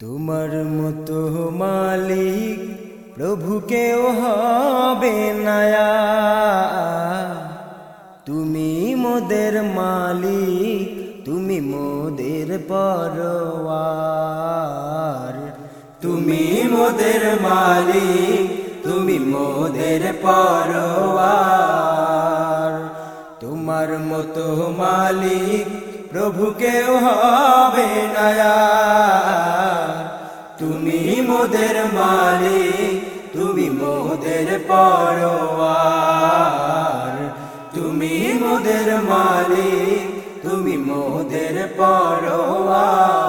তোমার মতো মালিক প্রভু কেউ হবে নায়া। তুমি মোদের মালিক, তুমি মোদের পরওয়ার তুমি মোদের মালিক, তুমি মোদের পরওয়ার তোমার মতো মালিক প্রভু কেউ হবে নায়া তুমি মোদের মালিক, তুমি মোদের পরওয়ার তুমি মোদের মালিক, তুমি মোদের পরওয়ার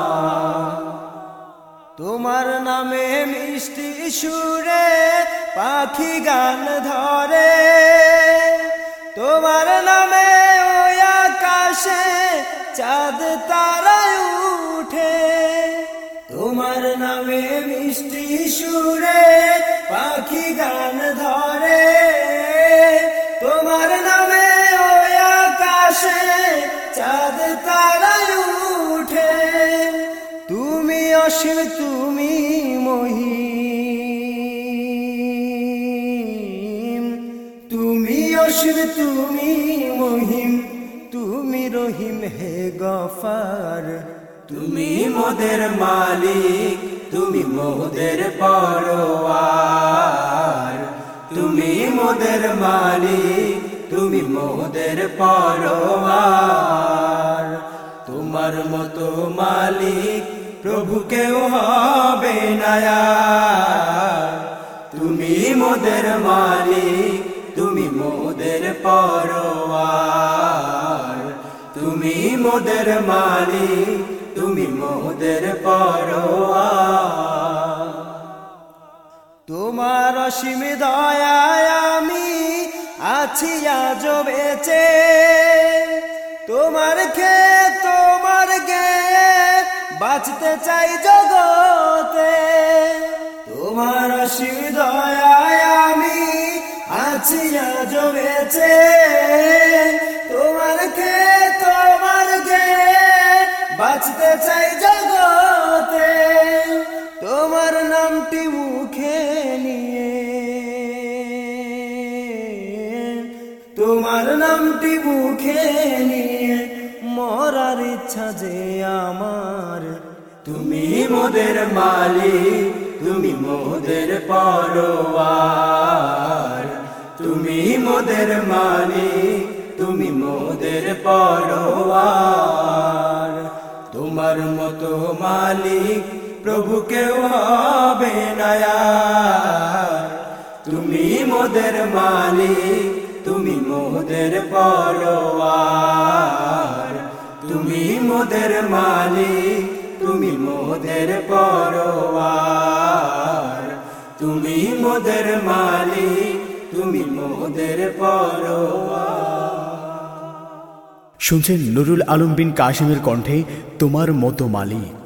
তোমার নামে মিষ্টি সুরে পাখি গান ধরে। তোমার নামে তুমি তুমি মহিম। তুমি অসীম, তুমি মহিম। তুমি রহিম হে গফার। তুমি মোদের মালিক, তুমি মোদের পরওয়ার তুমি মোদের মালিক, তুমি মোদের পরওয়ার তোমার মতো মালিক প্রভু কেউ হবে তুমি মোদের মালিক, তুমি মোদের পরওয়ার তুমি মোদের মালিক, তুমি মোদের পরওয়ার তোমার অসীম দয়ায় আমি আছি আজ বেঁচে। তোমার খে তোমার গে বাঁচতে চাই জগতে। তোমার অসীম দয়ায় আমি আছি বেঁচে। তোমার খে তোমার গে বাঁচতে চাই জগতে। তোমার নামটি মুখে নিয়ে। তোমার নামটি মুখে নিয়ে মরার ইচ্ছা যে আমার তুমি মোদের মালিক, তুমি মোদের পরওয়ার তুমি মোদের মালিক, তুমি মোদের পরওয়ার তোমার মতো মালিক প্রভু কেউ হবে তুমি মোদের মালিক, তুমি মোদের পরওয়ার তুমি মোদের মালিক তুমি মোদের পরোয়ার। তুমি মোদের মালিক, তুমি মোদের পরোয়ার। শুনছেন নুরুল আলম বিন কাশিমের কণ্ঠে তোমার মতো মালিক।